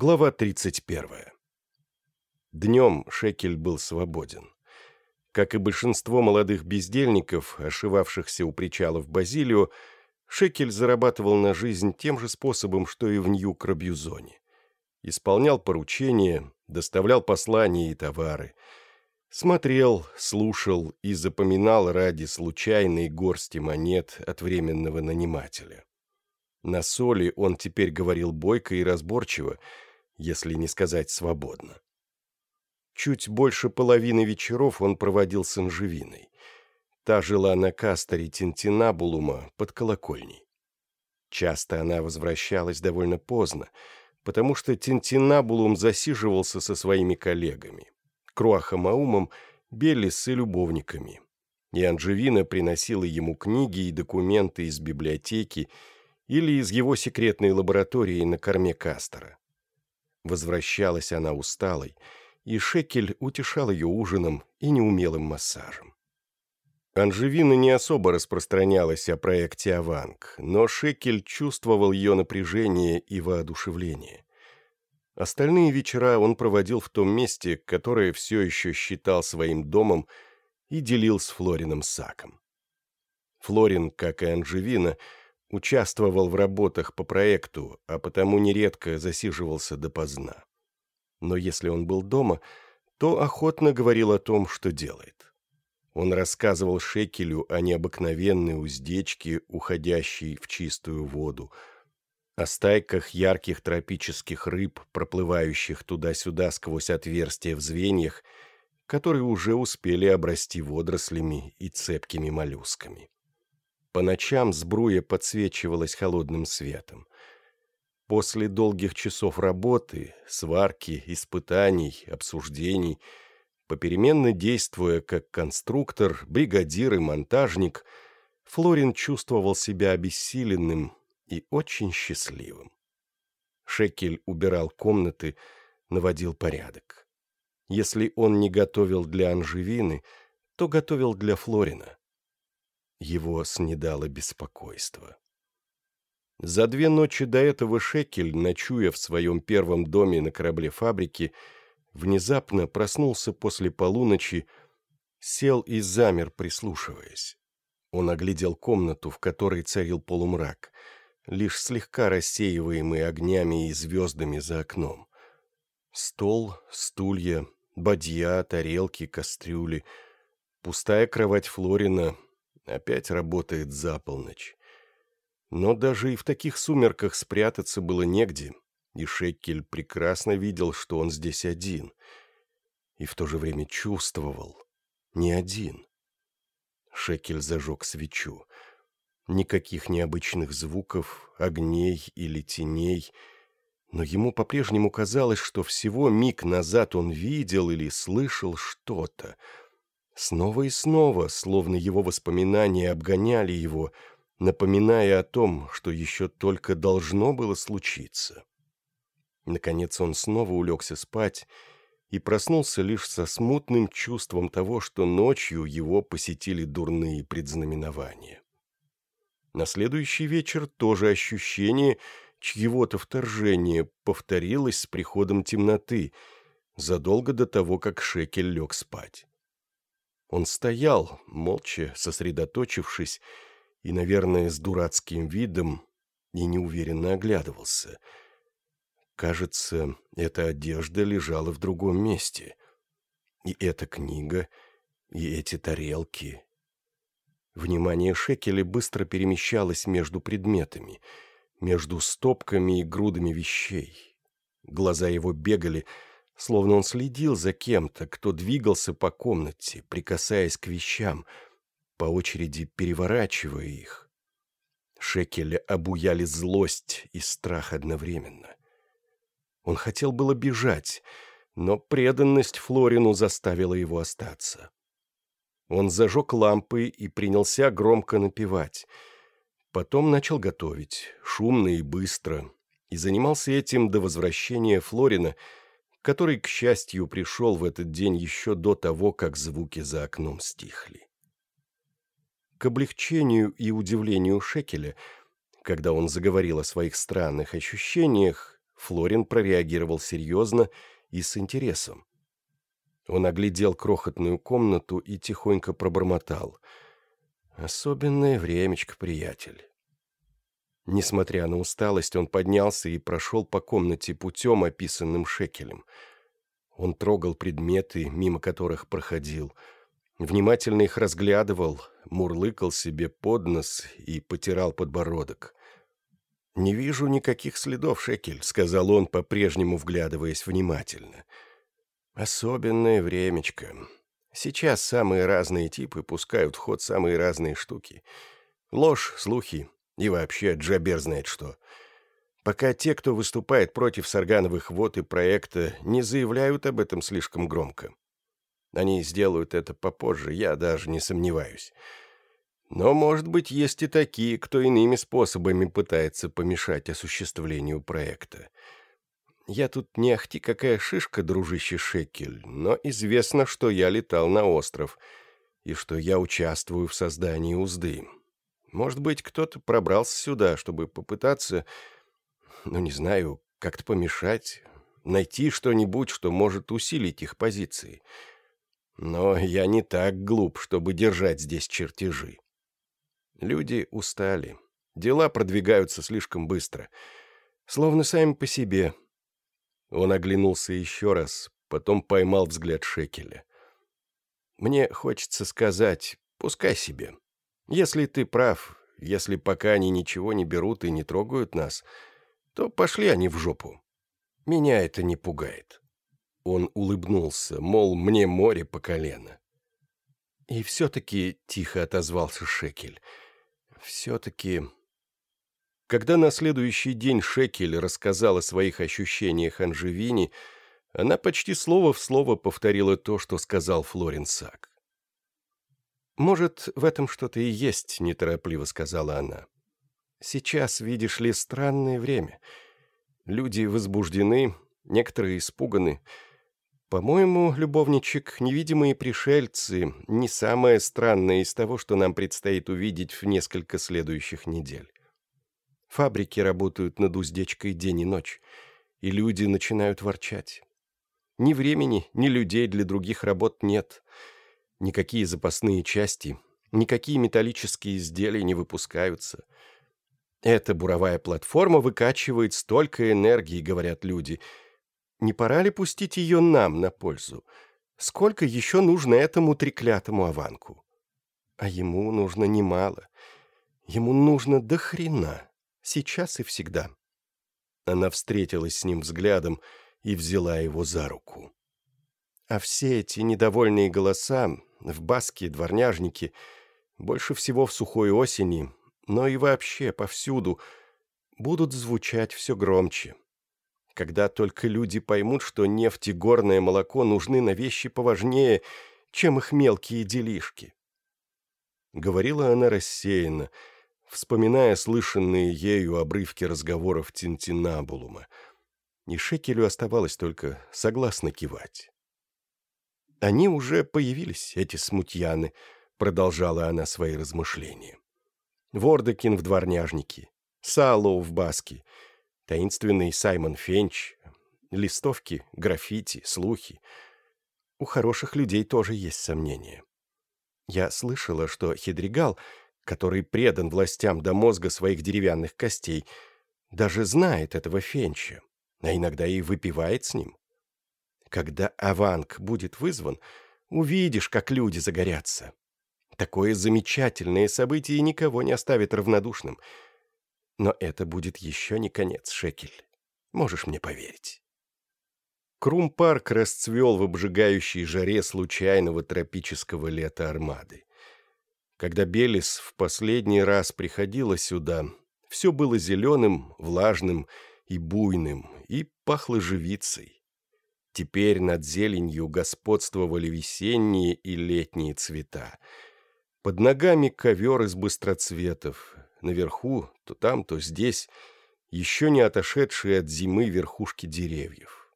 Глава 31. Днем Шекель был свободен. Как и большинство молодых бездельников, ошивавшихся у причалов Базилио, Шекель зарабатывал на жизнь тем же способом, что и в Нью-Крабьюзоне. Исполнял поручения, доставлял послания и товары. Смотрел, слушал и запоминал ради случайной горсти монет от временного нанимателя. На соли он теперь говорил бойко и разборчиво, если не сказать свободно. Чуть больше половины вечеров он проводил с Анжевиной. Та жила на касторе Тинтинабулума под колокольней. Часто она возвращалась довольно поздно, потому что Тинтинабулум засиживался со своими коллегами, Круахомаумом, Беллис и любовниками. И Анжевина приносила ему книги и документы из библиотеки или из его секретной лаборатории на корме Кастера. Возвращалась она усталой, и Шекель утешал ее ужином и неумелым массажем. Анжевина не особо распространялась о проекте «Аванг», но Шекель чувствовал ее напряжение и воодушевление. Остальные вечера он проводил в том месте, которое все еще считал своим домом, и делил с Флорином Саком. Флорин, как и Анжевина, участвовал в работах по проекту, а потому нередко засиживался допоздна. Но если он был дома, то охотно говорил о том, что делает. Он рассказывал Шекелю о необыкновенной уздечке, уходящей в чистую воду, о стайках ярких тропических рыб, проплывающих туда-сюда сквозь отверстия в звеньях, которые уже успели обрасти водорослями и цепкими моллюсками. По ночам сбруя подсвечивалась холодным светом. После долгих часов работы, сварки, испытаний, обсуждений, попеременно действуя как конструктор, бригадир и монтажник, Флорин чувствовал себя обессиленным и очень счастливым. Шекель убирал комнаты, наводил порядок. Если он не готовил для Анжевины, то готовил для Флорина. Его снедало беспокойство. За две ночи до этого Шекель, ночуя в своем первом доме на корабле фабрики, внезапно проснулся после полуночи, сел и замер, прислушиваясь. Он оглядел комнату, в которой царил полумрак, лишь слегка рассеиваемый огнями и звездами за окном. Стол, стулья, бадья, тарелки, кастрюли, пустая кровать Флорина, Опять работает за полночь. Но даже и в таких сумерках спрятаться было негде, и Шекель прекрасно видел, что он здесь один. И в то же время чувствовал, не один. Шекель зажег свечу. Никаких необычных звуков, огней или теней, но ему по-прежнему казалось, что всего миг назад он видел или слышал что-то — Снова и снова, словно его воспоминания обгоняли его, напоминая о том, что еще только должно было случиться. Наконец он снова улегся спать и проснулся лишь со смутным чувством того, что ночью его посетили дурные предзнаменования. На следующий вечер тоже ощущение чьего-то вторжения повторилось с приходом темноты, задолго до того, как Шекель лег спать. Он стоял, молча, сосредоточившись, и, наверное, с дурацким видом, и неуверенно оглядывался. Кажется, эта одежда лежала в другом месте. И эта книга, и эти тарелки. Внимание Шекеля быстро перемещалось между предметами, между стопками и грудами вещей. Глаза его бегали, словно он следил за кем-то, кто двигался по комнате, прикасаясь к вещам, по очереди переворачивая их. Шекеля обуяли злость и страх одновременно. Он хотел было бежать, но преданность Флорину заставила его остаться. Он зажег лампы и принялся громко напевать. Потом начал готовить, шумно и быстро, и занимался этим до возвращения Флорина — который, к счастью, пришел в этот день еще до того, как звуки за окном стихли. К облегчению и удивлению Шекеля, когда он заговорил о своих странных ощущениях, Флорин прореагировал серьезно и с интересом. Он оглядел крохотную комнату и тихонько пробормотал. «Особенное времечко, приятель». Несмотря на усталость, он поднялся и прошел по комнате путем, описанным Шекелем. Он трогал предметы, мимо которых проходил, внимательно их разглядывал, мурлыкал себе под нос и потирал подбородок. «Не вижу никаких следов, Шекель», — сказал он, по-прежнему вглядываясь внимательно. «Особенное времечко. Сейчас самые разные типы пускают в ход самые разные штуки. Ложь, слухи и вообще джабер знает что. Пока те, кто выступает против саргановых вод и проекта, не заявляют об этом слишком громко. Они сделают это попозже, я даже не сомневаюсь». Но, может быть, есть и такие, кто иными способами пытается помешать осуществлению проекта. Я тут не ахти какая шишка, дружище Шекель, но известно, что я летал на остров и что я участвую в создании узды. Может быть, кто-то пробрался сюда, чтобы попытаться, ну, не знаю, как-то помешать, найти что-нибудь, что может усилить их позиции. Но я не так глуп, чтобы держать здесь чертежи. Люди устали. Дела продвигаются слишком быстро. Словно сами по себе. Он оглянулся еще раз, потом поймал взгляд Шекеля. «Мне хочется сказать, пускай себе. Если ты прав, если пока они ничего не берут и не трогают нас, то пошли они в жопу. Меня это не пугает». Он улыбнулся, мол, мне море по колено. «И все-таки», — тихо отозвался Шекель, — все-таки... Когда на следующий день Шекель рассказал о своих ощущениях Анжевини, она почти слово в слово повторила то, что сказал Флорин Сак. «Может, в этом что-то и есть», — неторопливо сказала она. «Сейчас, видишь ли, странное время. Люди возбуждены, некоторые испуганы. По-моему, любовничек, невидимые пришельцы — не самое странное из того, что нам предстоит увидеть в несколько следующих недель. Фабрики работают над уздечкой день и ночь, и люди начинают ворчать. Ни времени, ни людей для других работ нет. Никакие запасные части, никакие металлические изделия не выпускаются. Эта буровая платформа выкачивает столько энергии, говорят люди — не пора ли пустить ее нам на пользу? Сколько еще нужно этому треклятому Аванку? А ему нужно немало. Ему нужно до хрена. Сейчас и всегда. Она встретилась с ним взглядом и взяла его за руку. А все эти недовольные голоса в баске, дворняжнике, больше всего в сухой осени, но и вообще повсюду, будут звучать все громче когда только люди поймут, что нефть и горное молоко нужны на вещи поважнее, чем их мелкие делишки. Говорила она рассеянно, вспоминая слышанные ею обрывки разговоров Тинтинабулума, и Шекелю оставалось только согласно кивать. «Они уже появились, эти смутьяны», — продолжала она свои размышления. «Вордекин в дворняжнике, Салоу в баске — таинственный Саймон Фенч, листовки, граффити, слухи. У хороших людей тоже есть сомнения. Я слышала, что Хидригал, который предан властям до мозга своих деревянных костей, даже знает этого Фенча, а иногда и выпивает с ним. Когда Аванг будет вызван, увидишь, как люди загорятся. Такое замечательное событие никого не оставит равнодушным — но это будет еще не конец, Шекель. Можешь мне поверить. Крум-парк расцвел в обжигающей жаре случайного тропического лета Армады. Когда Белис в последний раз приходила сюда, все было зеленым, влажным и буйным, и пахло живицей. Теперь над зеленью господствовали весенние и летние цвета. Под ногами ковер из быстроцветов, наверху, то там, то здесь, еще не отошедшие от зимы верхушки деревьев.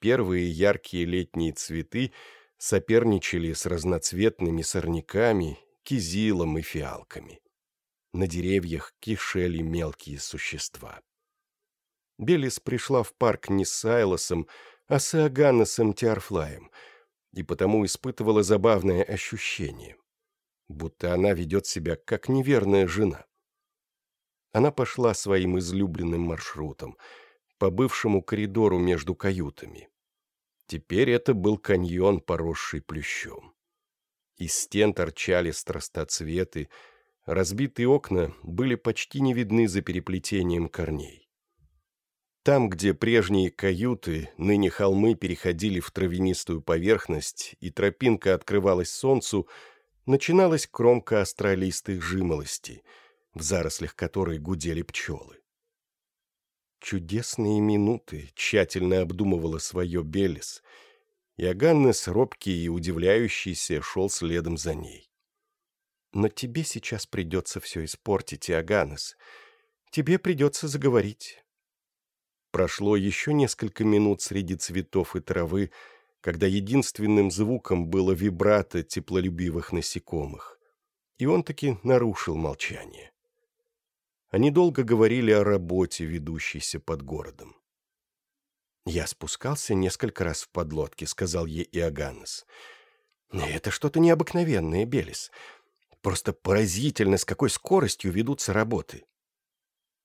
Первые яркие летние цветы соперничали с разноцветными сорняками, кизилом и фиалками. На деревьях кишели мелкие существа. Белис пришла в парк не с Сайлосом, а с Иоганнесом Тиарфлаем, и потому испытывала забавное ощущение, будто она ведет себя как неверная жена. Она пошла своим излюбленным маршрутом, по бывшему коридору между каютами. Теперь это был каньон, поросший плющом. Из стен торчали страстоцветы, разбитые окна были почти не видны за переплетением корней. Там, где прежние каюты, ныне холмы переходили в травянистую поверхность, и тропинка открывалась солнцу, начиналась кромка астралистых жимолостей, в зарослях которой гудели пчелы. Чудесные минуты тщательно обдумывала свое Белис, и Аганнес, робкий и удивляющийся, шел следом за ней. «Но тебе сейчас придется все испортить, Иоганнес. Тебе придется заговорить». Прошло еще несколько минут среди цветов и травы, когда единственным звуком было вибрато теплолюбивых насекомых. И он таки нарушил молчание. Они долго говорили о работе, ведущейся под городом. «Я спускался несколько раз в подлодке», — сказал ей Иоганнес. «Это что-то необыкновенное, Белис. Просто поразительно, с какой скоростью ведутся работы».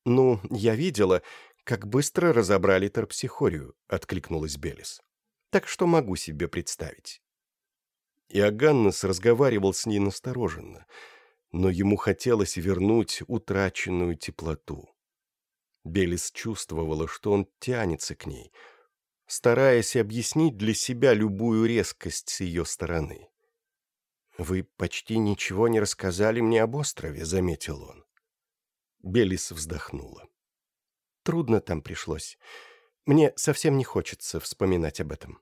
«Ну, я видела, как быстро разобрали терпсихорию», — откликнулась Белис. «Так что могу себе представить». Иоганнес разговаривал с ней настороженно — но ему хотелось вернуть утраченную теплоту. Белис чувствовала, что он тянется к ней, стараясь объяснить для себя любую резкость с ее стороны. «Вы почти ничего не рассказали мне об острове», — заметил он. Белис вздохнула. «Трудно там пришлось. Мне совсем не хочется вспоминать об этом».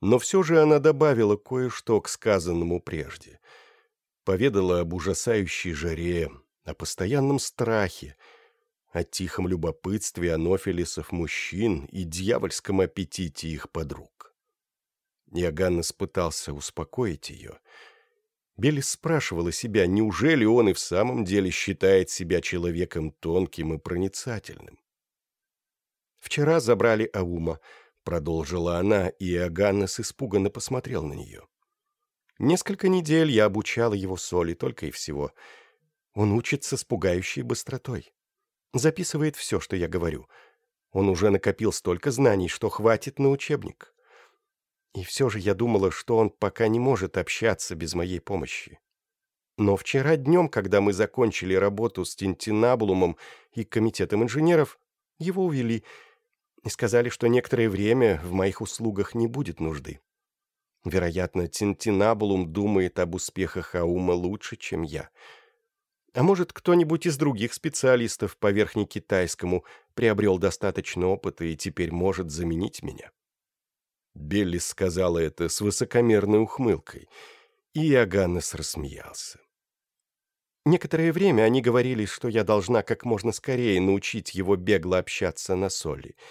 Но все же она добавила кое-что к сказанному прежде — поведала об ужасающей жаре, о постоянном страхе, о тихом любопытстве анофилисов мужчин и дьявольском аппетите их подруг. Иоганнес пытался успокоить ее. Белис спрашивала себя, неужели он и в самом деле считает себя человеком тонким и проницательным. «Вчера забрали Аума», — продолжила она, и Иоганнес испуганно посмотрел на нее. Несколько недель я обучала его соли, только и всего. Он учится с пугающей быстротой. Записывает все, что я говорю. Он уже накопил столько знаний, что хватит на учебник. И все же я думала, что он пока не может общаться без моей помощи. Но вчера днем, когда мы закончили работу с Тинтинабулумом и комитетом инженеров, его увели и сказали, что некоторое время в моих услугах не будет нужды. Вероятно, Тинтинабулум думает об успехах Аума лучше, чем я. А может, кто-нибудь из других специалистов по верхнекитайскому приобрел достаточно опыта и теперь может заменить меня? Белли сказала это с высокомерной ухмылкой, и Иоганнес рассмеялся. Некоторое время они говорили, что я должна как можно скорее научить его бегло общаться на соли —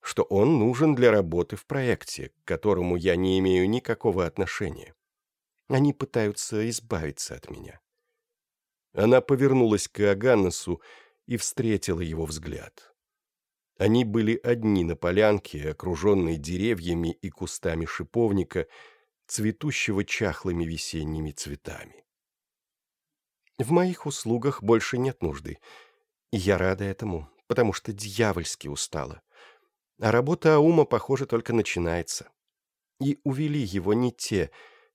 что он нужен для работы в проекте, к которому я не имею никакого отношения. Они пытаются избавиться от меня. Она повернулась к Аганнесу и встретила его взгляд. Они были одни на полянке, окруженной деревьями и кустами шиповника, цветущего чахлыми весенними цветами. В моих услугах больше нет нужды, и я рада этому, потому что дьявольски устала. А работа Аума, похоже, только начинается. И увели его не те,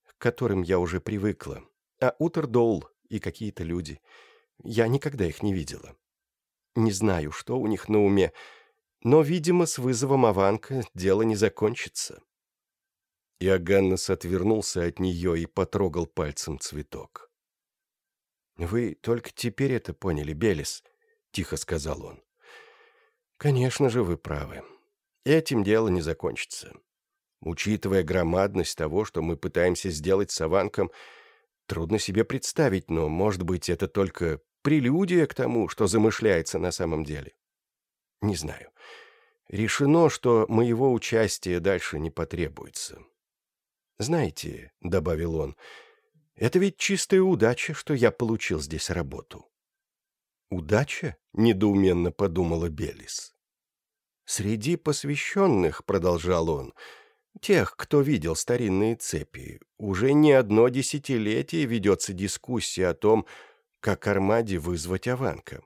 к которым я уже привыкла, а Утердоул и какие-то люди. Я никогда их не видела. Не знаю, что у них на уме, но, видимо, с вызовом Аванка дело не закончится. Иоганнес отвернулся от нее и потрогал пальцем цветок. «Вы только теперь это поняли, Белис», — тихо сказал он. «Конечно же, вы правы. Этим дело не закончится. Учитывая громадность того, что мы пытаемся сделать с Аванком, трудно себе представить, но, может быть, это только прелюдия к тому, что замышляется на самом деле. Не знаю. Решено, что моего участия дальше не потребуется. «Знаете», — добавил он, — «это ведь чистая удача, что я получил здесь работу». «Удача?» — недоуменно подумала Белис. «Среди посвященных», — продолжал он, — «тех, кто видел старинные цепи, уже не одно десятилетие ведется дискуссия о том, как Армаде вызвать Аванка.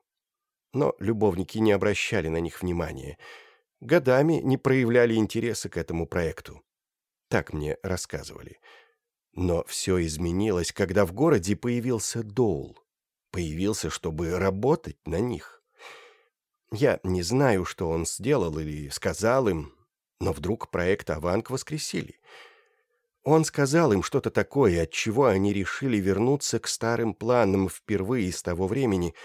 Но любовники не обращали на них внимания, годами не проявляли интереса к этому проекту. Так мне рассказывали. Но все изменилось, когда в городе появился Доул. Появился, чтобы работать на них. Я не знаю, что он сделал или сказал им, но вдруг проект «Аванг» воскресили. Он сказал им что-то такое, от чего они решили вернуться к старым планам впервые с того времени,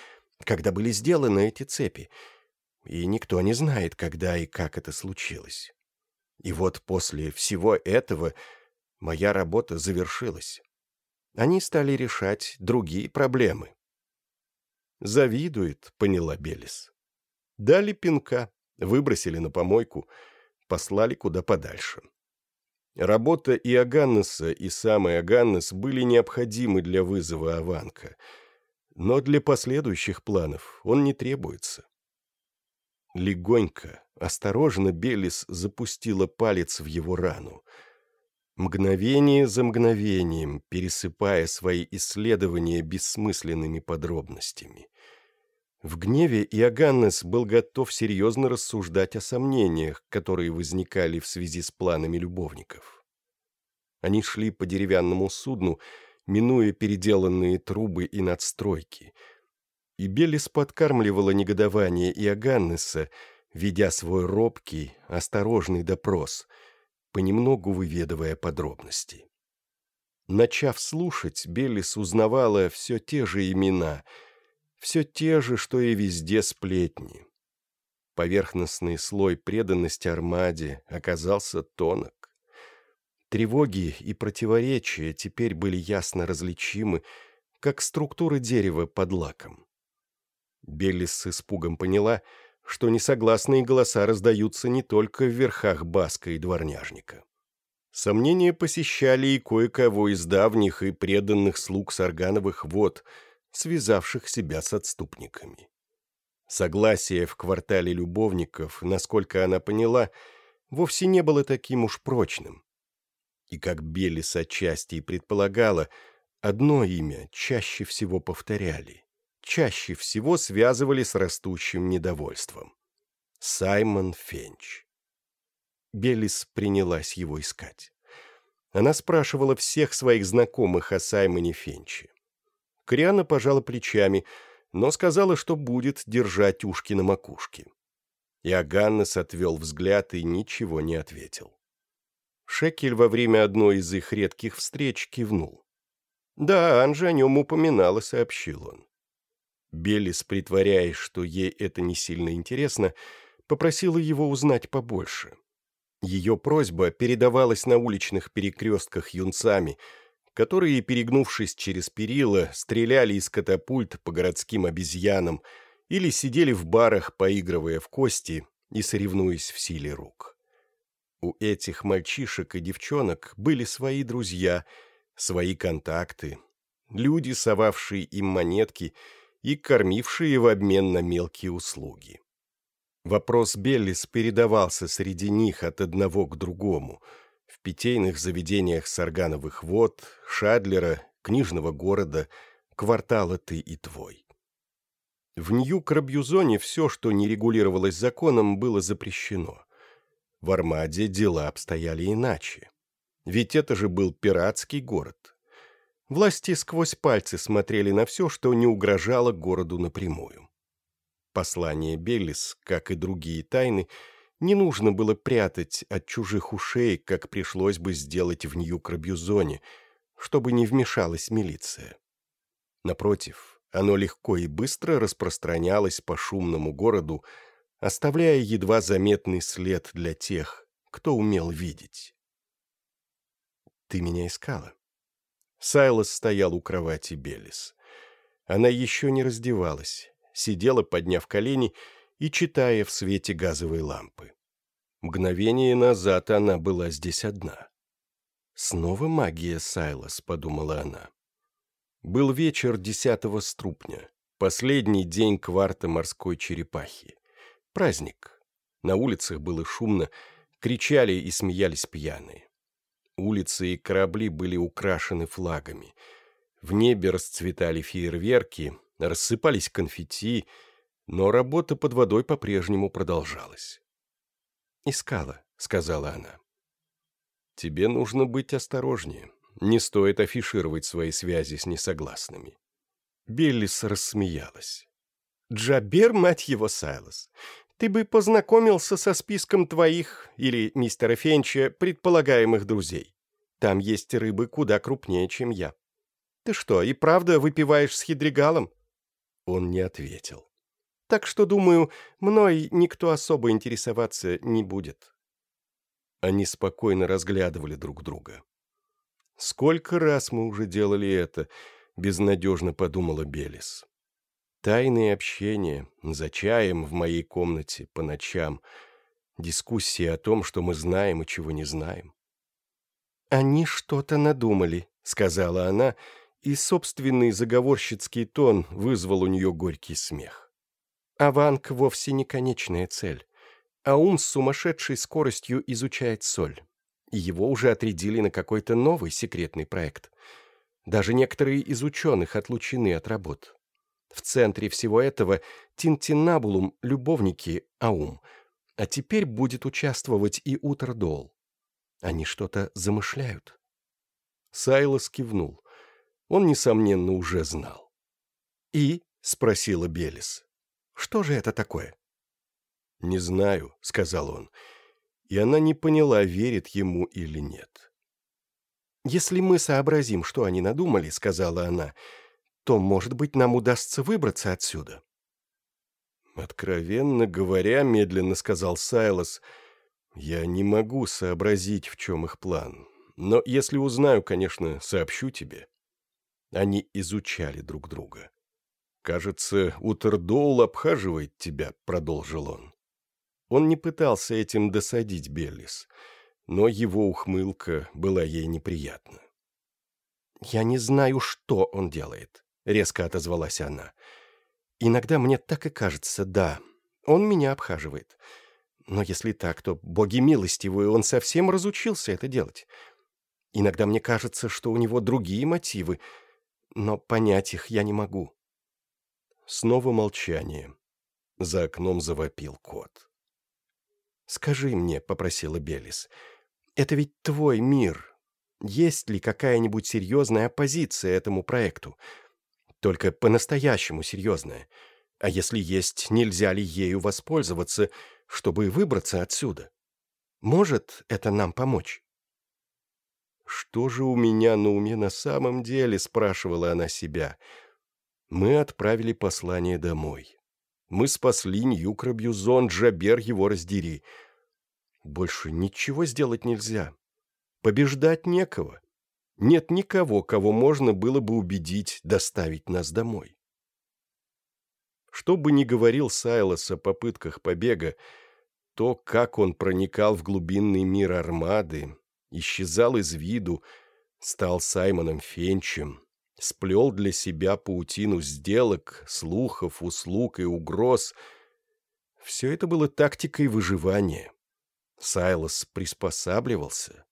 когда были сделаны эти цепи. И никто не знает, когда и как это случилось. И вот после всего этого моя работа завершилась. Они стали решать другие проблемы. «Завидует», — поняла Белис. Дали пинка, выбросили на помойку, послали куда подальше. Работа и Аганнеса, и сам Аганнес были необходимы для вызова Аванка, но для последующих планов он не требуется. Легонько, осторожно Белис запустила палец в его рану. Мгновение за мгновением, пересыпая свои исследования бессмысленными подробностями. В гневе Иоганнес был готов серьезно рассуждать о сомнениях, которые возникали в связи с планами любовников. Они шли по деревянному судну, минуя переделанные трубы и надстройки — и Белис подкармливала негодование Иоганнеса, ведя свой робкий, осторожный допрос, понемногу выведывая подробности. Начав слушать, Белис узнавала все те же имена, все те же, что и везде сплетни. Поверхностный слой преданности Армаде оказался тонок. Тревоги и противоречия теперь были ясно различимы, как структуры дерева под лаком. Беллис с испугом поняла, что несогласные голоса раздаются не только в верхах Баска и Дворняжника. Сомнения посещали и кое-кого из давних и преданных слуг Саргановых вод, связавших себя с отступниками. Согласие в квартале любовников, насколько она поняла, вовсе не было таким уж прочным. И как Белис отчасти и предполагала, одно имя чаще всего повторяли чаще всего связывали с растущим недовольством. Саймон Фенч. Белис принялась его искать. Она спрашивала всех своих знакомых о Саймоне Фенче. Криана пожала плечами, но сказала, что будет держать ушки на макушке. Иоганнес отвел взгляд и ничего не ответил. Шекель во время одной из их редких встреч кивнул. «Да, Анжа о нем упоминала», — сообщил он. Белис, притворяясь, что ей это не сильно интересно, попросила его узнать побольше. Ее просьба передавалась на уличных перекрестках юнцами, которые, перегнувшись через перила, стреляли из катапульт по городским обезьянам или сидели в барах, поигрывая в кости и соревнуясь в силе рук. У этих мальчишек и девчонок были свои друзья, свои контакты, люди, совавшие им монетки — и кормившие в обмен на мелкие услуги. Вопрос Беллис передавался среди них от одного к другому в питейных заведениях Саргановых вод, Шадлера, книжного города, квартала «Ты и твой». В Нью-Крабьюзоне все, что не регулировалось законом, было запрещено. В Армаде дела обстояли иначе. Ведь это же был пиратский город. Власти сквозь пальцы смотрели на все, что не угрожало городу напрямую. Послание Беллис, как и другие тайны, не нужно было прятать от чужих ушей, как пришлось бы сделать в Нью-Крабьюзоне, чтобы не вмешалась милиция. Напротив, оно легко и быстро распространялось по шумному городу, оставляя едва заметный след для тех, кто умел видеть. «Ты меня искала?» Сайлос стоял у кровати Белис. Она еще не раздевалась, сидела, подняв колени и читая в свете газовой лампы. Мгновение назад она была здесь одна. «Снова магия, Сайлос», — подумала она. Был вечер десятого струпня, последний день кварта морской черепахи. Праздник. На улицах было шумно, кричали и смеялись пьяные. Улицы и корабли были украшены флагами. В небе расцветали фейерверки, рассыпались конфетти, но работа под водой по-прежнему продолжалась. «Искала», — сказала она. «Тебе нужно быть осторожнее. Не стоит афишировать свои связи с несогласными». Биллис рассмеялась. «Джабер, мать его, Сайлос, ты бы познакомился со списком твоих или мистера Фенча предполагаемых друзей. Там есть рыбы куда крупнее, чем я. Ты что, и правда выпиваешь с хидригалом?» Он не ответил. «Так что, думаю, мной никто особо интересоваться не будет». Они спокойно разглядывали друг друга. «Сколько раз мы уже делали это?» — безнадежно подумала Белис. «Тайные общения, за чаем в моей комнате по ночам, дискуссии о том, что мы знаем и чего не знаем». «Они что-то надумали», — сказала она, и собственный заговорщицкий тон вызвал у нее горький смех. Аванг вовсе не конечная цель, а ум с сумасшедшей скоростью изучает соль. И его уже отрядили на какой-то новый секретный проект. Даже некоторые из ученых отлучены от работ. В центре всего этого Тинтинабулум — любовники Аум, а теперь будет участвовать и Утердол. Они что-то замышляют. Сайлос кивнул. Он, несомненно, уже знал. «И?» — спросила Белис. «Что же это такое?» «Не знаю», — сказал он. И она не поняла, верит ему или нет. «Если мы сообразим, что они надумали», — сказала она, «то, может быть, нам удастся выбраться отсюда». «Откровенно говоря», — медленно сказал Сайлос, — я не могу сообразить, в чем их план. Но если узнаю, конечно, сообщу тебе. Они изучали друг друга. «Кажется, Утердоул обхаживает тебя», — продолжил он. Он не пытался этим досадить Беллис, но его ухмылка была ей неприятна. «Я не знаю, что он делает», — резко отозвалась она. «Иногда мне так и кажется, да, он меня обхаживает. Но если так, то, боги милостивые, он совсем разучился это делать. Иногда мне кажется, что у него другие мотивы, но понять их я не могу. Снова молчание. За окном завопил кот. «Скажи мне», — попросила Белис, — «это ведь твой мир. Есть ли какая-нибудь серьезная оппозиция этому проекту? Только по-настоящему серьезная. А если есть, нельзя ли ею воспользоваться, чтобы выбраться отсюда. Может это нам помочь?» «Что же у меня на уме на самом деле?» — спрашивала она себя. «Мы отправили послание домой. Мы спасли Ньюкробьюзон, Джабер его раздери. Больше ничего сделать нельзя. Побеждать некого. Нет никого, кого можно было бы убедить доставить нас домой». Что бы ни говорил Сайлос о попытках побега, то, как он проникал в глубинный мир армады, исчезал из виду, стал Саймоном Фенчем, сплел для себя паутину сделок, слухов, услуг и угроз. Все это было тактикой выживания. Сайлос приспосабливался.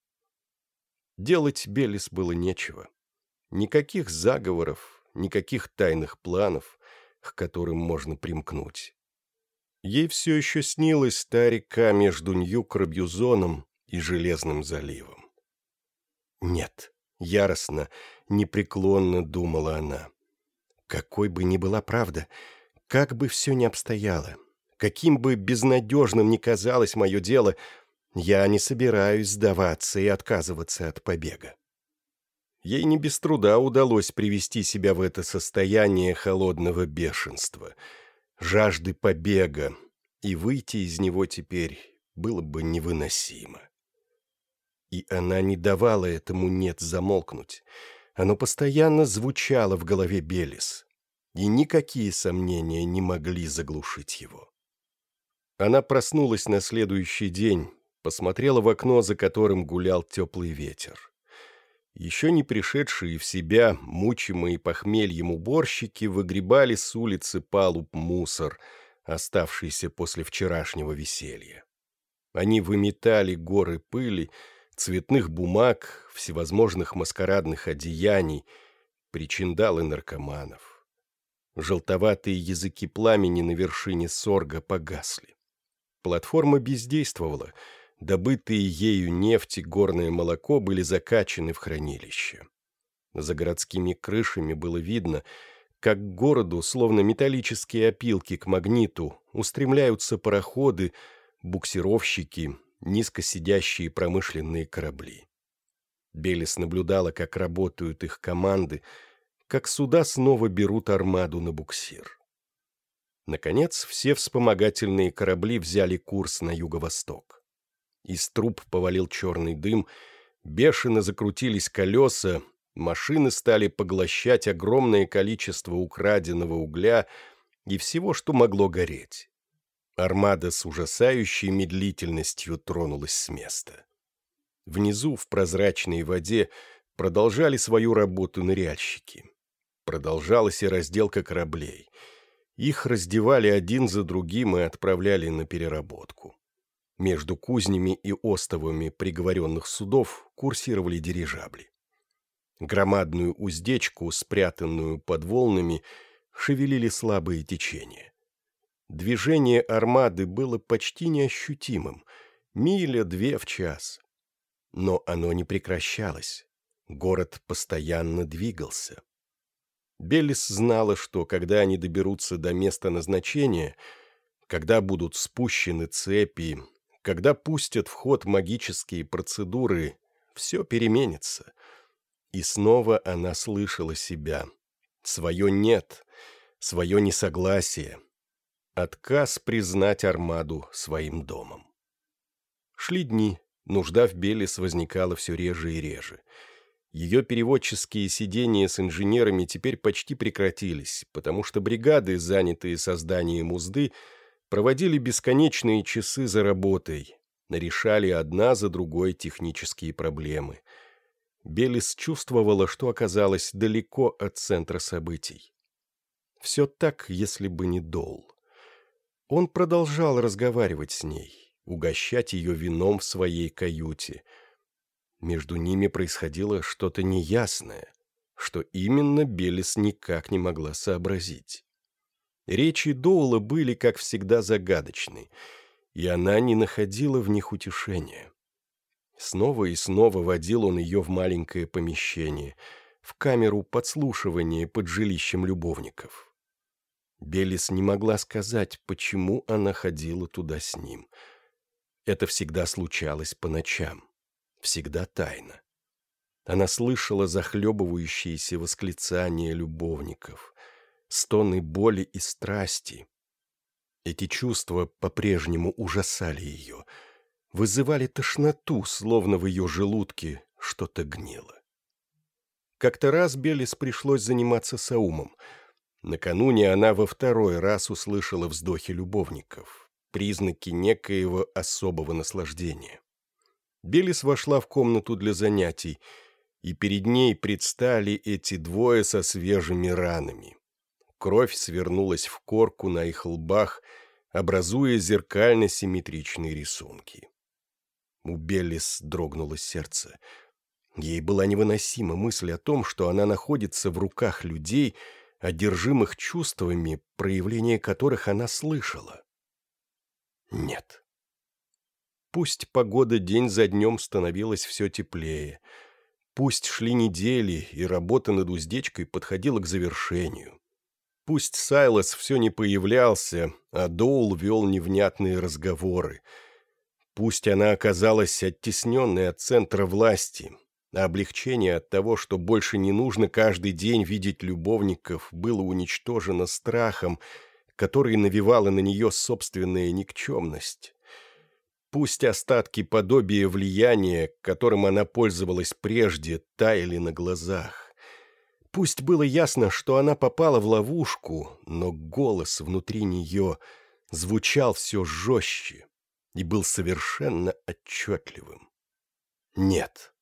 Делать Белис было нечего. Никаких заговоров, никаких тайных планов, к которым можно примкнуть. Ей все еще снилась та река между Нью-Крабьюзоном и Железным заливом. «Нет», — яростно, непреклонно думала она. «Какой бы ни была правда, как бы все ни обстояло, каким бы безнадежным ни казалось мое дело, я не собираюсь сдаваться и отказываться от побега». Ей не без труда удалось привести себя в это состояние холодного бешенства — жажды побега, и выйти из него теперь было бы невыносимо. И она не давала этому «нет» замолкнуть. Оно постоянно звучало в голове Белис, и никакие сомнения не могли заглушить его. Она проснулась на следующий день, посмотрела в окно, за которым гулял теплый ветер. Еще не пришедшие в себя, мучимые похмельем уборщики выгребали с улицы палуб мусор, оставшийся после вчерашнего веселья. Они выметали горы пыли, цветных бумаг, всевозможных маскарадных одеяний, причиндалы наркоманов. Желтоватые языки пламени на вершине сорга погасли. Платформа бездействовала, добытые ею нефть и горное молоко были закачаны в хранилище. За городскими крышами было видно, как к городу, словно металлические опилки к магниту, устремляются пароходы, буксировщики, низко сидящие промышленные корабли. Белис наблюдала, как работают их команды, как суда снова берут армаду на буксир. Наконец, все вспомогательные корабли взяли курс на юго-восток. Из труб повалил черный дым, бешено закрутились колеса, машины стали поглощать огромное количество украденного угля и всего, что могло гореть. Армада с ужасающей медлительностью тронулась с места. Внизу, в прозрачной воде, продолжали свою работу ныряльщики. Продолжалась и разделка кораблей. Их раздевали один за другим и отправляли на переработку. Между кузнями и остовами приговоренных судов курсировали дирижабли. Громадную уздечку, спрятанную под волнами, шевелили слабые течения. Движение армады было почти неощутимым, миля-две в час. Но оно не прекращалось. Город постоянно двигался. Беллис знала, что когда они доберутся до места назначения, когда будут спущены цепи, когда пустят в ход магические процедуры, все переменится. И снова она слышала себя. Свое «нет», свое несогласие, Отказ признать армаду своим домом. Шли дни, нужда в Белес возникала все реже и реже. Ее переводческие сидения с инженерами теперь почти прекратились, потому что бригады, занятые созданием узды, проводили бесконечные часы за работой, решали одна за другой технические проблемы. Белис чувствовала, что оказалась далеко от центра событий. Все так, если бы не Дол. Он продолжал разговаривать с ней, угощать ее вином в своей каюте. Между ними происходило что-то неясное, что именно Белис никак не могла сообразить. Речи Доула были, как всегда, загадочны, и она не находила в них утешения. Снова и снова водил он ее в маленькое помещение, в камеру подслушивания под жилищем любовников. Белис не могла сказать, почему она ходила туда с ним. Это всегда случалось по ночам, всегда тайно. Она слышала захлебывающиеся восклицания любовников, стоны боли и страсти. Эти чувства по-прежнему ужасали ее, вызывали тошноту, словно в ее желудке что-то гнило. Как-то раз Белис пришлось заниматься Саумом — Накануне она во второй раз услышала вздохи любовников, признаки некоего особого наслаждения. Белис вошла в комнату для занятий, и перед ней предстали эти двое со свежими ранами. Кровь свернулась в корку на их лбах, образуя зеркально-симметричные рисунки. У Беллис дрогнуло сердце. Ей была невыносима мысль о том, что она находится в руках людей — одержимых чувствами, проявление которых она слышала. Нет. Пусть погода день за днем становилась все теплее, пусть шли недели, и работа над уздечкой подходила к завершению. Пусть Сайлос все не появлялся, а Доул вел невнятные разговоры. Пусть она оказалась оттесненной от центра власти, а облегчение от того, что больше не нужно каждый день видеть любовников, было уничтожено страхом, который навевала на нее собственная никчемность. Пусть остатки подобия влияния, которым она пользовалась прежде, таяли на глазах. Пусть было ясно, что она попала в ловушку, но голос внутри нее звучал все жестче и был совершенно отчетливым. Нет.